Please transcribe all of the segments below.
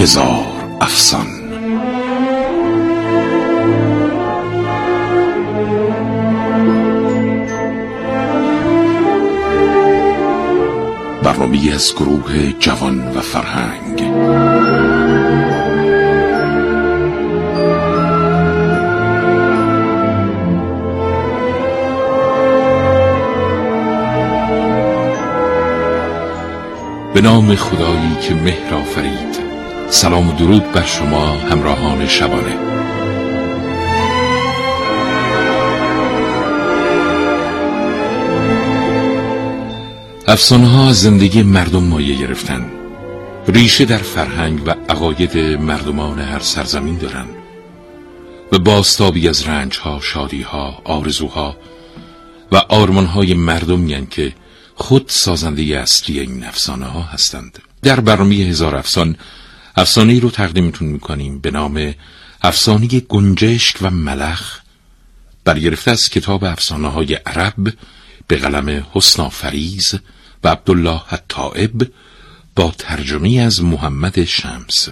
هزار افسان. برنامه از گروه جوان و فرهنگ. به نام خدایی که مهر آفرید. سلام و درود بر شما همراهان شبانه. افسانه ها زندگی مردم مایه گرفتن ریشه در فرهنگ و عقاید مردمان هر سرزمین دارن و باستابی از رنج ها، شادی ها، آرزوها و آرمان های مردم که خود سازنده اصلی این افسانه ها هستند. در برنامه هزار افسان افسانه ای رو تقدیمتون می‌کنیم به نام افسانه گنجشک و ملخ. برگرفته از کتاب افسانه های عرب به قلم حسنا فریز و عبدالله الطائب با ترجمه از محمد شمس.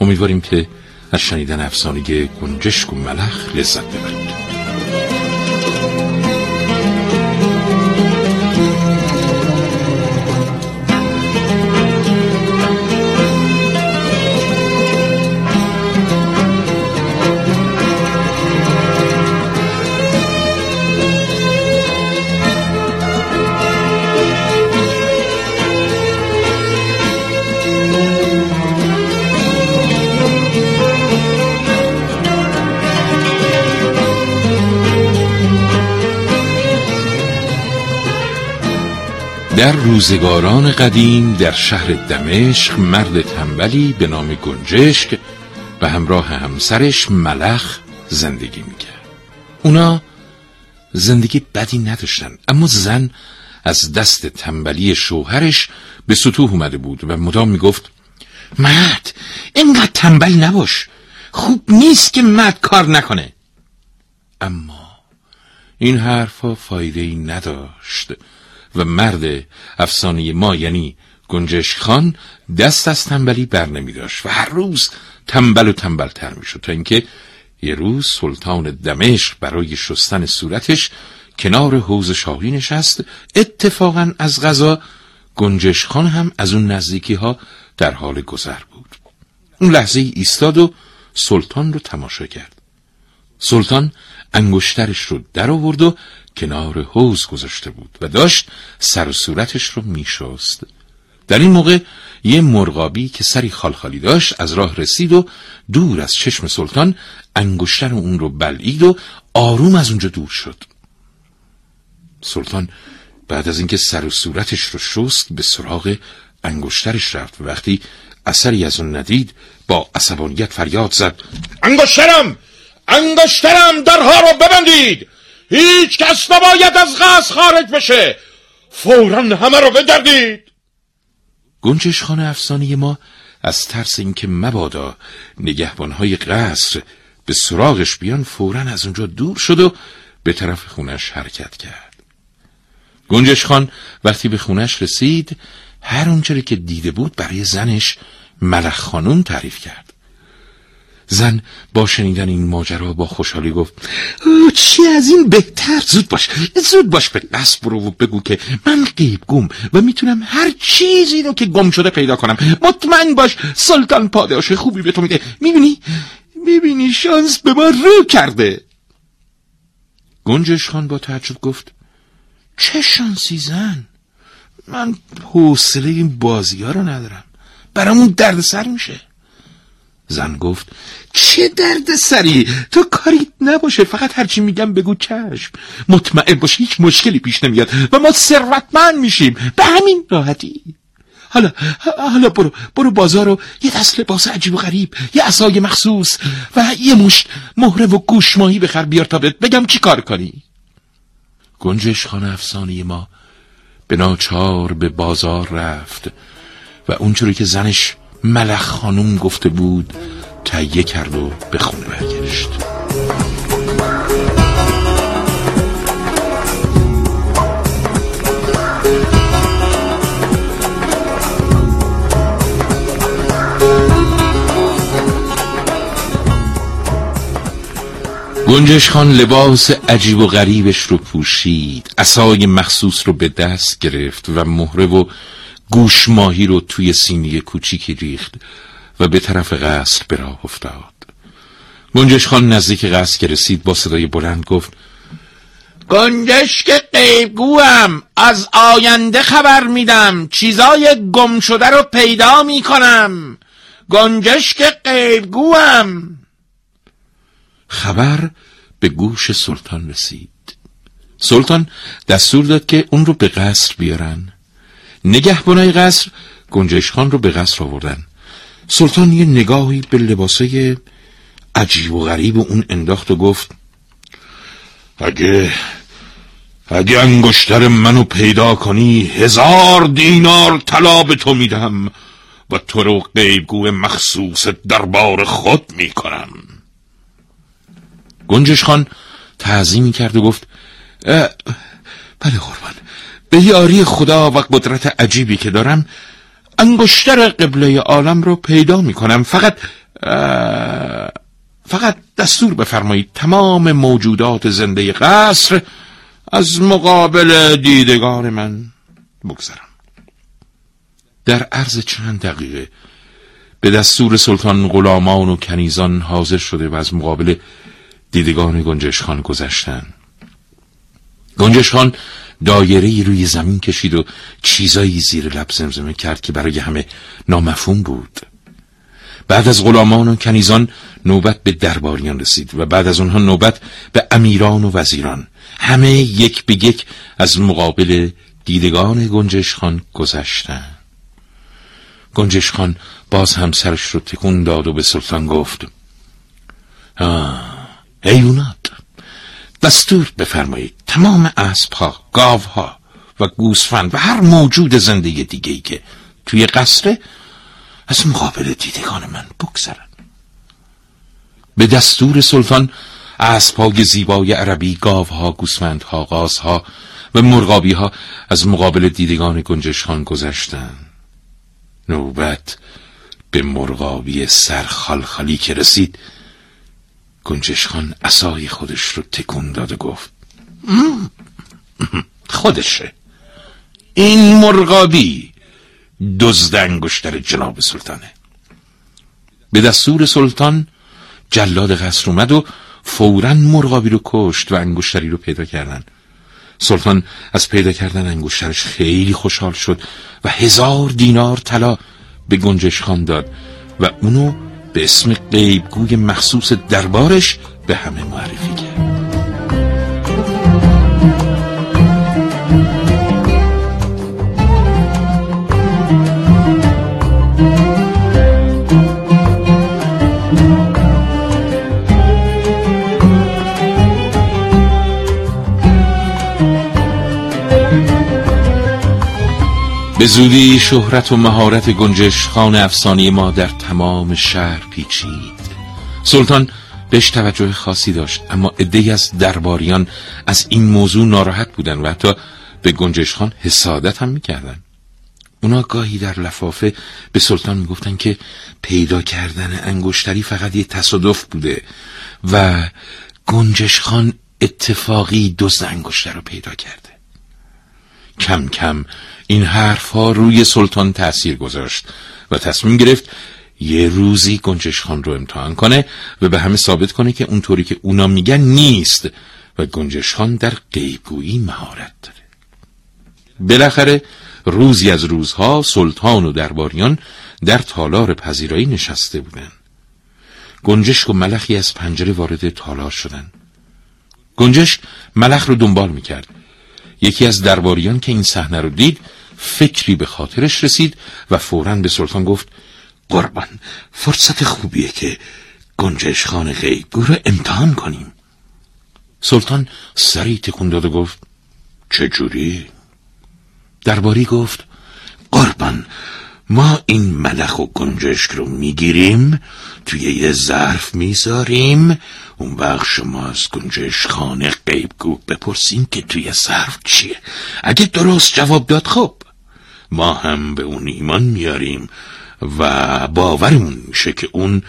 امیدواریم که از شنیدن افسانه گنجشک و ملخ لذت ببرید. در روزگاران قدیم در شهر دمشق مرد تنبلی به نام گنجشک و همراه همسرش ملخ زندگی می‌کرد. اونا زندگی بدی نداشتن اما زن از دست تنبلی شوهرش به سطوح اومده بود و مدام می‌گفت مرد اینقدر تنبل نباش خوب نیست که مرد کار نکنه. اما این حرفا فایده ای نداشت. و مرد افسانه ما یعنی گنجش خان دست از تنبلی بر نمی داشت و هر روز تنبل و تنبلتر می شد تا اینکه یه روز سلطان دمشق برای شستن صورتش کنار حوز شاهی نشست. اتفاقا از غذا گنجش خان هم از اون نزدیکی ها در حال گذر بود. اون لحظه ایستاد و سلطان رو تماشا کرد. سلطان انگشترش رو در آورد و کنار حوز گذاشته بود و داشت سر و صورتش رو میشست. در این موقع یه مرغابی که سری خالخالی داشت از راه رسید و دور از چشم سلطان انگشتر اون رو بلعید و آروم از اونجا دور شد. سلطان بعد از اینکه سر و صورتش رو شست به سراغ انگشترش رفت و وقتی اثری از اون ندید با عصبانیت فریاد زد. انگشترم! انگشترم! درها رو ببندید! هیچ کس نباید از قصر خارج بشه. فورا همه رو بدردید. گنجش خانه افسانه ما از ترس اینکه مبادا نگهبانهای قصر به سراغش بیان فورا از اونجا دور شد و به طرف خونش حرکت کرد. گنجش خان وقتی به خونش رسید هر اونچه که دیده بود برای زنش ملخ خانون تعریف کرد. زن با شنیدن این ماجرا با خوشحالی گفت چی از این بهتر؟ زود باش زود باش به دست برو و بگو که من قیب گم و می‌تونم هر چیزی رو که گم شده پیدا کنم. مطمئن باش سلطان پاداش خوبی به تو میده. می‌بینی؟ می‌بینی شانس به ما رو کرده. گنجش خان با تعجب گفت چه شانسی زن؟ من حوصله این بازی ها رو ندارم. برامون دردسر میشه. زن گفت چه درد سری تو کاری نباشه فقط هرچی میگم بگو چشم. مطمئن باش هیچ مشکلی پیش نمیاد و ما ثروتمند میشیم. به همین راحتی. حالا حالا برو برو بازار و یه دست لباس عجیب و غریب یه عصای مخصوص و یه مشت مهره و گوشماهی بخر بیار تا بهت بگم چی کار کنی. گنجش خانه افسانه ما به ناچار به بازار رفت و اونجوری که زنش ملخ خانوم گفته بود تهیه کرد و به خونه برگشت. گنجش خان لباس عجیب و غریبش رو پوشید اسای مخصوص رو به دست گرفت و مهره و گوش ماهی رو توی سینی کوچیکی ریخت و به طرف قصر به راه افتاد. گنجش خان نزدیک قصر که رسید با صدای بلند گفت گنجش که قیبگوم از آینده خبر میدم چیزای گم شده رو پیدا می‌کنم. گنجش که قیبگوم خبر به گوش سلطان رسید. سلطان دستور داد که اون رو به قصر بیارن. نگهبانای قصر گنجش خان رو به قصر آوردن. سلطان یه نگاهی به لباسای عجیب و غریب اون انداخت و گفت اگه اگه انگشتر منو پیدا کنی هزار دینار طلا به تو میدم و تو رو قیبگو مخصوص دربار خود می‌کنم. گنجش خان تعظیمی کرد و گفت بله قربان. به یاری خدا و قدرت عجیبی که دارم انگشتر قبله عالم رو پیدا می‌کنم. فقط فقط دستور بفرمایید تمام موجودات زنده قصر از مقابل دیدگان من بگذرم. در عرض چند دقیقه به دستور سلطان غلامان و کنیزان حاضر شده و از مقابل دیدگان گنجش خان گذشتن. گنجش دایره روی زمین کشید و چیزایی زیر لب زمزمه کرد که برای همه نامفهوم بود. بعد از غلامان و کنیزان نوبت به درباریان رسید و بعد از اونها نوبت به امیران و وزیران. همه یک به یک از مقابل دیدگان گنجش خان گذشتن گنجش خان باز هم سرش رو تکون داد و به سلطان گفت آه حیوانات دستور بفرمایید تمام اسبها گاوها و گوسفند و هر موجود زندگی دیگهی که توی قصره از مقابل دیدگان من بگذرن. به دستور سلطان اسبهای زیبای عربی گاوها گوسفندها غازها و مرغابی ها از مقابل دیدگان گنجش خان گذشتن. نوبت به مرغابی سرخالخالی که رسید گنجش خان اصای خودش رو تکون داد و گفت خودشه. این مرغابی دزد انگشتر جناب سلطانه. به دستور سلطان جلاد قصر اومد و فورا مرغابی رو کشت و انگشتری رو پیدا کردن. سلطان از پیدا کردن انگشترش خیلی خوشحال شد و هزار دینار طلا به گنجش خان داد و اونو به اسم قیبگوی مخصوص دربارش به همه معرفی کرد. به زودی شهرت و مهارت گنجش خان افسانی ما در تمام شهر پیچید. سلطان بهش توجه خاصی داشت اما عدهای از درباریان از این موضوع ناراحت بودن و حتی به گنجش خان حسادت هم می‌کردن. اونا گاهی در لفافه به سلطان می‌گفتن که پیدا کردن انگشتری فقط یه تصادف بوده و گنجش خان اتفاقی دزد انگشتر رو پیدا کرده. کم کم این حرفها روی سلطان تأثیر گذاشت و تصمیم گرفت یه روزی گنجش خان رو امتحان کنه و به همه ثابت کنه که اونطوری که اونا میگن نیست و گنجش خان در قیبگویی مهارت داره. بالاخره روزی از روزها سلطان و درباریان در تالار پذیرایی نشسته بودن گنجش و ملخی از پنجره وارد تالار شدن گنجش ملخ رو دنبال می‌کرد. یکی از درباریان که این صحنه رو دید فکری به خاطرش رسید و فوراً به سلطان گفت قربان فرصت خوبیه که گنجش خان غیبگو رو امتحان کنیم سلطان سری تکون داد و گفت چجوری؟ درباری گفت قربان ما این ملخ و گنجشک رو می‌گیریم توی یه ظرف می‌ذاریم اون وقت شما از گنجش خانه قیبگو بپرسیم که توی ظرف چیه. اگه درست جواب داد خب ما هم به اون ایمان میاریم و باورمون میشه که اون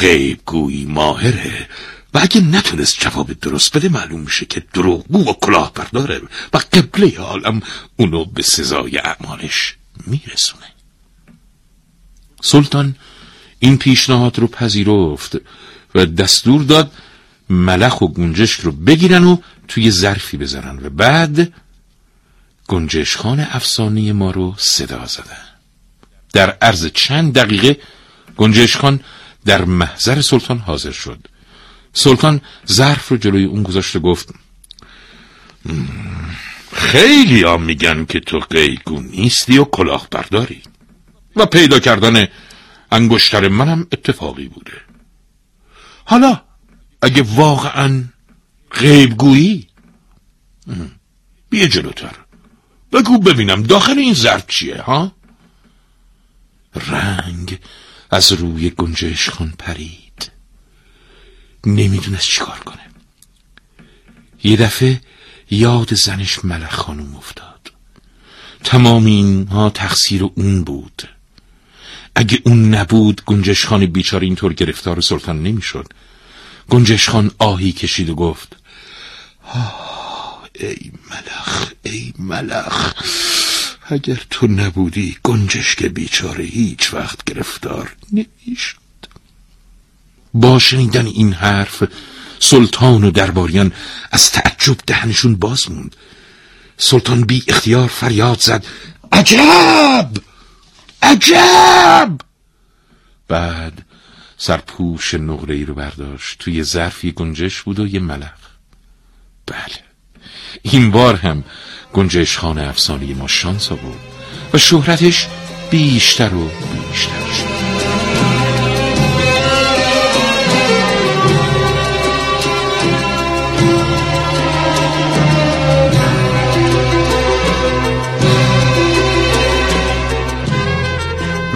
غیبگویی ماهره. و اگه نتونست جواب درست بده معلوم میشه که دروغگو و کلاه برداره و قبله عالم اونو به سزای اعمالش میرسونه. سلطان این پیشنهاد رو پذیرفت. و دستور داد ملخ و گنجشک رو بگیرن و توی ظرفی بزنن و بعد گنجش خان افسانه ما رو صدا زدن. در عرض چند دقیقه گنجش خان در محضر سلطان حاضر شد. سلطان ظرف رو جلوی اون گذاشت و گفت خیلی ها میگن که تو قیگو نیستی و کلاه برداری و پیدا کردن انگشتر منم اتفاقی بوده. حالا اگه واقعا غیبگویی بیا جلوتر. بگو ببینم داخل این ظرف چیه ها؟ رنگ از روی گنجش خان پرید. نمی‌دونست چیکار کنه. یه دفعه یاد زنش ملخ خانم افتاد. تمام اینها تقصیر اون بود. اگه اون نبود گنجش خان بیچاره اینطور گرفتار سلطان نمی‌شد. گنجش خان آهی کشید و گفت آه ای ملخ ای ملخ اگر تو نبودی گنجش که بیچاره هیچ وقت گرفتار نمی‌شد. با شنیدن این حرف سلطان و درباریان از تعجب دهنشون باز موند. سلطان بی اختیار فریاد زد عجب! عجب! بعد سرپوش نقره ای رو برداشت. توی ظرفی گنجش بود و یه ملخ. بله. این بار هم گنجش خانه افسانه ما شانس بود و شهرتش بیشتر و بیشتر شد.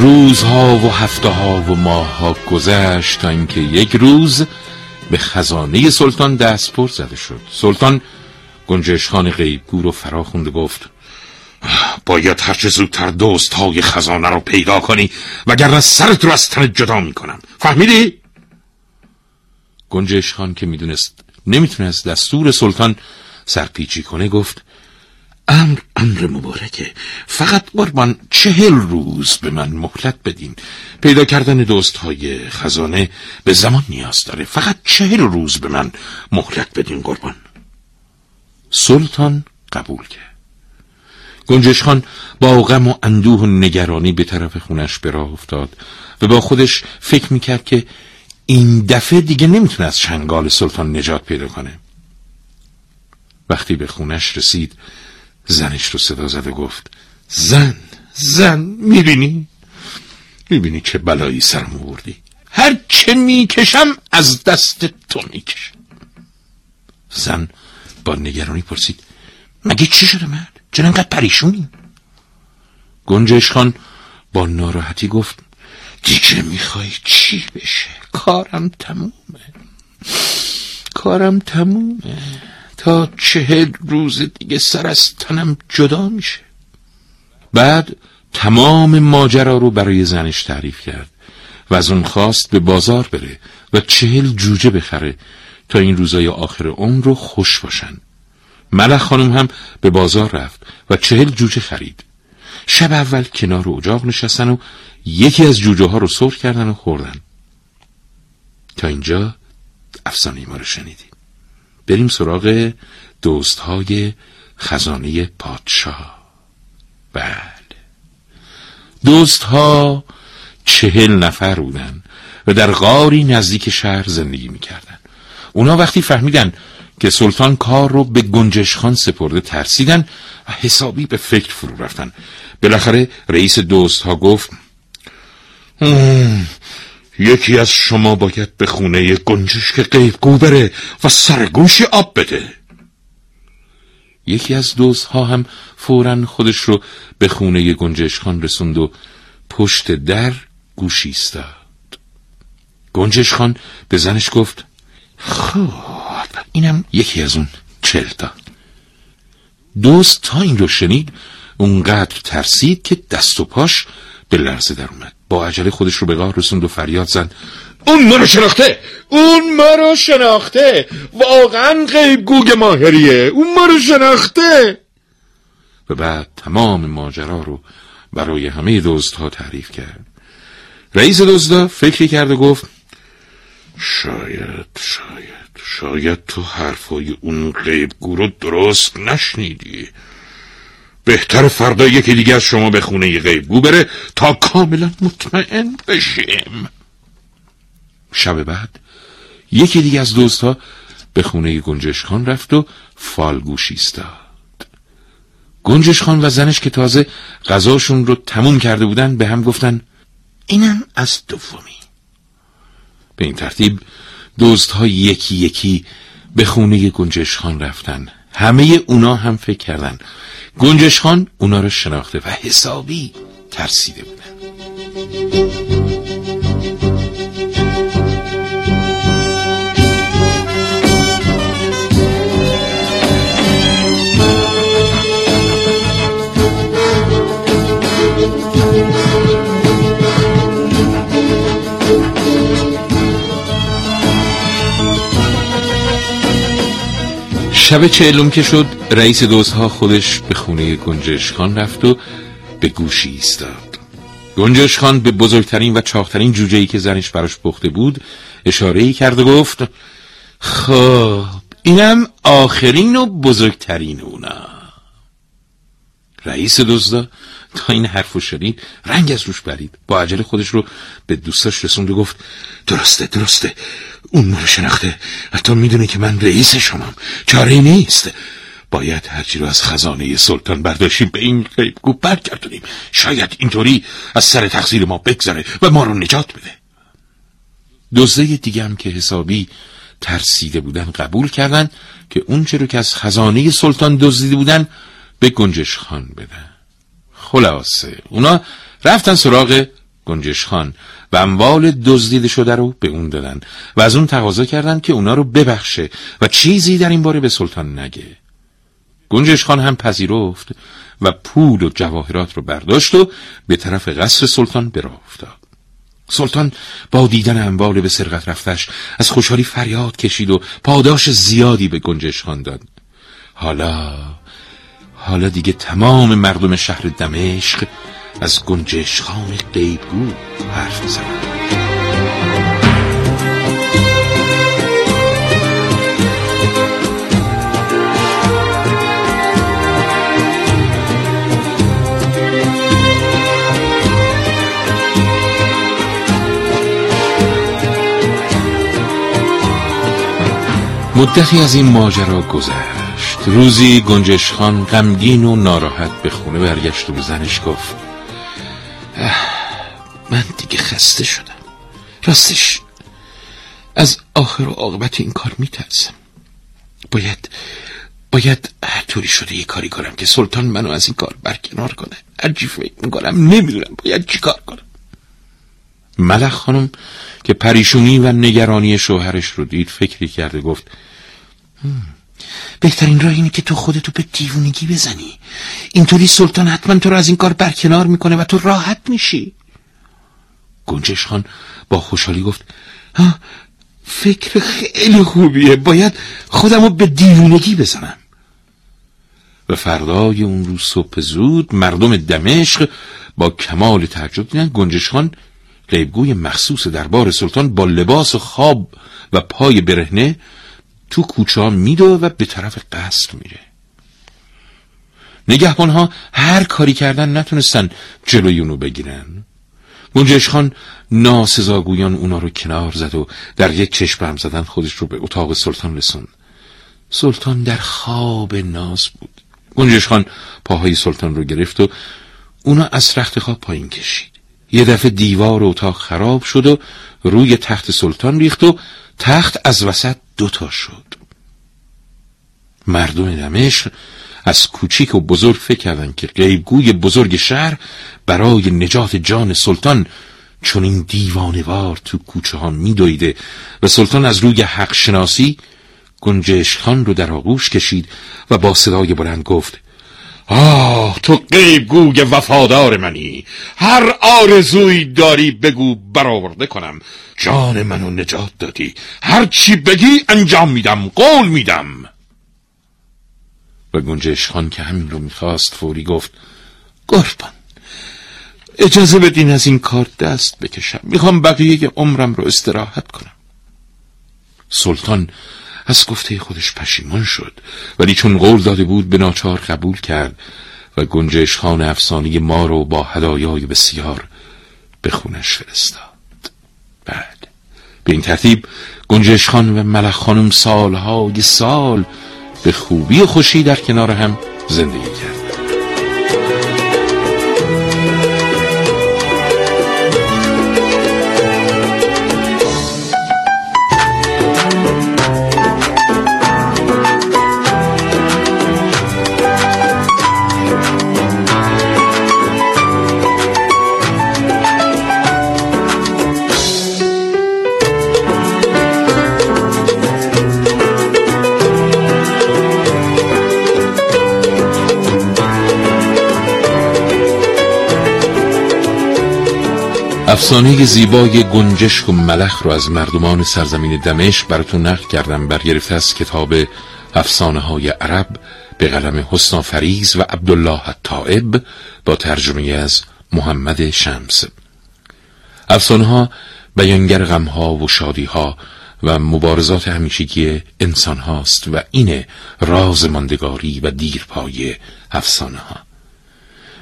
روزها و هفته ها و ماه ها گذشت تا اینکه یک روز به خزانه سلطان دستپر زده شد سلطان گنجش خان غیبگو رو فرا خوند گفت باید هرچه زودتر دوست های خزانه رو پیدا کنی وگرنه سرت رو از تن جدا می‌کنم فهمیدی؟ گنجش خان که می‌دونست نمی‌تونست دستور سلطان سرپیچی کنه گفت امر امر مبارکه. فقط قربان چهل روز به من مهلت بدین. پیدا کردن دوست های خزانه به زمان نیاز داره. فقط چهل روز به من مهلت بدین قربان. سلطان قبول کرد. گنجش خان با غم و اندوه و نگرانی به طرف خونش به افتاد و با خودش فکر می‌کرد که این دفعه دیگه نمی‌تونه از چنگال سلطان نجات پیدا کنه. وقتی به خونش رسید زنش رو صدا زد و گفت زن زن می‌بینی؟ می‌بینی چه بلایی سرم آوردی هر چه می‌کشم از دست تو می‌کشم. زن با نگرانی پرسید مگه چی شده مرد؟ چرا انقدر پریشونی؟ گنجش خان با ناراحتی گفت دیگه می‌خوای چی بشه؟ کارم تمومه. کارم تمومه. تا چهل روز دیگه سر از تنم جدا میشه. بعد تمام ماجرا رو برای زنش تعریف کرد و از اون خواست به بازار بره و چهل جوجه بخره تا این روزای آخر عمر رو خوش باشن. ملخ خانم هم به بازار رفت و چهل جوجه خرید. شب اول کنار اجاق نشستن و یکی از جوجه ها رو سرخ کردن و خوردن. تا اینجا افسانه ما رو شنیدیم بریم سراغ دوست های خزانه پادشاه. بله. دوست ها چهل نفر بودن و در غاری نزدیک شهر زندگی می‌کردن. اونا وقتی فهمیدن که سلطان کار رو به گنجش خان سپرده ترسیدن و حسابی به فکر فرو رفتن. بالاخره رئیس دوست ها گفت یکی از شما باید به خونه گنجش که قیبگو بره و سرگوش آب بده. یکی از دوست ها هم فورا خودش رو به خونه گنجش خان رسوند و پشت در گوشی ایستاد. گنجش خان به زنش گفت خب اینم یکی از اون چلتا دوست تا این رو شنید اونقدر ترسید که دست و پاش به لرزه در اومد. با عجله خودش رو به راه رسوند و فریاد زد. اون ما رو شناخته! اون ما رو شناخته! واقعا غیب گوگ ماهریه! اون ما رو شناخته! و بعد تمام ماجرا رو برای همه دزدها تعریف کرد. رئیس دزدا فکری کرد و گفت شاید شاید شاید تو حرفای اون غیبگو رو درست نشنیدی. بهتر فردا یکی دیگه از شما به خونه غیبگو بره تا کاملا مطمئن بشیم. شب بعد یکی دیگه از دوستها به خونه گنجش خان رفت و فالگوش ایستاد. گنجش خان و زنش که تازه غذاشون رو تموم کرده بودن به هم گفتن اینم از دومی. به این ترتیب دوست یکی یکی به خونه گنجش خان رفتن. همه اونا هم فکر کردن. گنجش خان اونا رو شناخته و حسابی ترسیده بودن. شب چهلم که شد رئیس دوستها خودش به خونه گنجش خان رفت و به گوشی ایستاد. گنجش خان به بزرگترین و چاخترین جوجهی که زنش براش پخته بود اشاره کرد و گفت خب اینم آخرین و بزرگترین اونا. رئیس دزدا تا این حرفو شنید رنگ از روش برید. با عجله خودش رو به دوستاش رسوند و گفت درسته درسته. اون ما شناخته. حتی می‌دونه که من رئیس شمام. چاره نیست. باید هرچی رو از خزانه سلطان برداشتیم به این غیبگو برگردونیم. شاید اینطوری از سر تقصیر ما بگذره و ما رو نجات بده. دوزده دیگه که حسابی ترسیده بودن قبول کردن که اون رو که از خزانه سلطان دزدیده بودن به گنجش خان بدن. خلاصه. اونا رفتن سراغ گنجش خان و اموال دزدیده شده رو به اون دادن و از اون تقاضا کردن که اونا رو ببخشه و چیزی در این باره به سلطان نگه. گنجش خان هم پذیرفت و پول و جواهرات رو برداشت و به طرف قصر سلطان افتاد. سلطان با دیدن اموال به سرقت رفتش از خوشحالی فریاد کشید و پاداش زیادی به گنجش خان داد. حالا حالا دیگه تمام مردم شهر دمشق از گنجش خان قیبگو حرف زدن مدتی از این ماجرا گذشت. روزی گنجش خان غمگین و ناراحت به خونه برگشت و به زنش گفت من دیگه خسته شدم. راستش از آخر و عاقبت این کار میترسم. باید باید طوری شده یه کاری کنم که سلطان منو از این کار برکنار کنه. هرچی فکر می‌کنم نمی‌دونم باید چی کار کنم. ملخ خانم که پریشونی و نگرانی شوهرش رو دید فکری کرده گفت بهترین راه اینه که تو خودتو به دیوونگی بزنی. اینطوری سلطان حتما تو رو از این کار برکنار می‌کنه و تو راحت میشی. گنجش خان با خوشحالی گفت فکر خیلی خوبیه. باید خودمو به دیوونگی بزنم. و فردای اون روز صبح زود مردم دمشق با کمال تعجب دیدن گنجش خان غیبگوی مخصوص دربار سلطان با لباس خواب و پای برهنه تو کوچه ها میدو و به طرف قصر میره. نگهبان ها هر کاری کردن نتونستن جلوی اونو بگیرن. گنجش خان ناسزاگویان اونا رو کنار زد و در یک چشم هم زدن خودش رو به اتاق سلطان رسون سلطان در خواب ناز بود. گنجش خان پاهای سلطان رو گرفت و اونا از رخت خواب پایین کشید. یه دفعه دیوار اتاق خراب شد و روی تخت سلطان ریخت و تخت از وسط دوتا شد. مردم دمشق از کوچیک و بزرگ فکر کردن که غیبگوی بزرگ شهر برای نجات جان سلطان چون این دیوانوار تو کوچه ها میدویده و سلطان از روی حق شناسی گنجش خان رو در آغوش کشید و با صدای بلند گفت آه تو غیبگوی وفادار منی. هر آرزوی داری بگو برآورده کنم. جان منو نجات دادی. هر چی بگی انجام میدم قول میدم. و گنجش خان که همین رو می‌خواست فوری گفت قربان اجازه بدین از این کار دست بکشم. می‌خوام بقیه عمرم رو استراحت کنم. سلطان از گفته خودش پشیمان شد ولی چون قول داده بود به ناچار قبول کرد و گنجش خان افسانه ما رو با هدایای بسیار به خونش فرستاد. بعد به این ترتیب گنجش خان و ملخ خانم سالهای سال به خوبی و خوشی در کنار هم زندگی کرد افسانه زیبای گنجشک و ملخ رو از مردمان سرزمین دمشق براتون نقل کردم. برگرفته از کتاب افسانه های عرب به قلم حسنا فریز و عبدالله الطائب با ترجمه از محمد شمس. افسانه ها بیانگر غمها و شادی ها و مبارزات همیشگی انسان هاست و این راز ماندگاری و دیرپای افسانه ها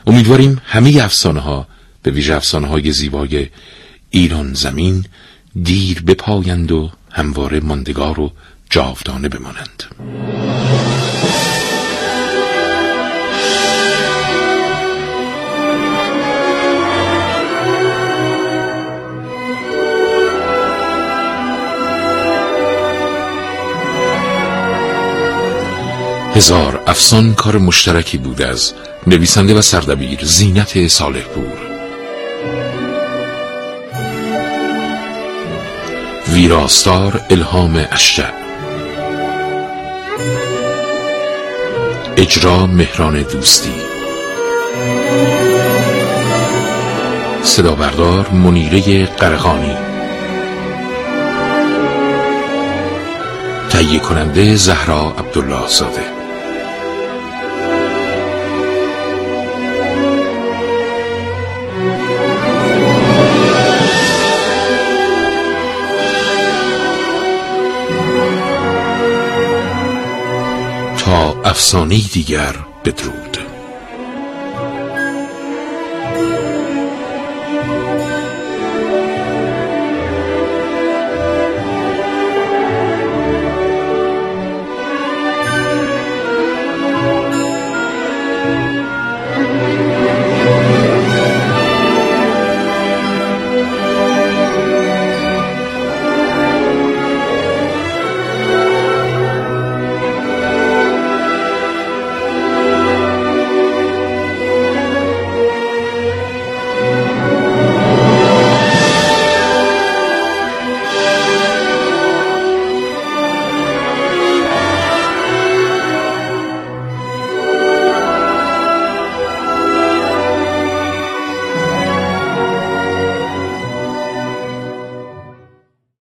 امیدواریم همه افسانه ها به ویژه افسانه های زیبای ایران زمین دیر بپایند و همواره ماندگار و جاودانه بمانند. هزار افسان کار مشترکی بود از نویسنده و سردبیر زینت صالح پور ویراستار الهام اشجع اجرا مهران دوستی. صدا بردار منیره قرغانی تهیه کننده زهرا عبدالله زاده افسانه دیگر بدرود.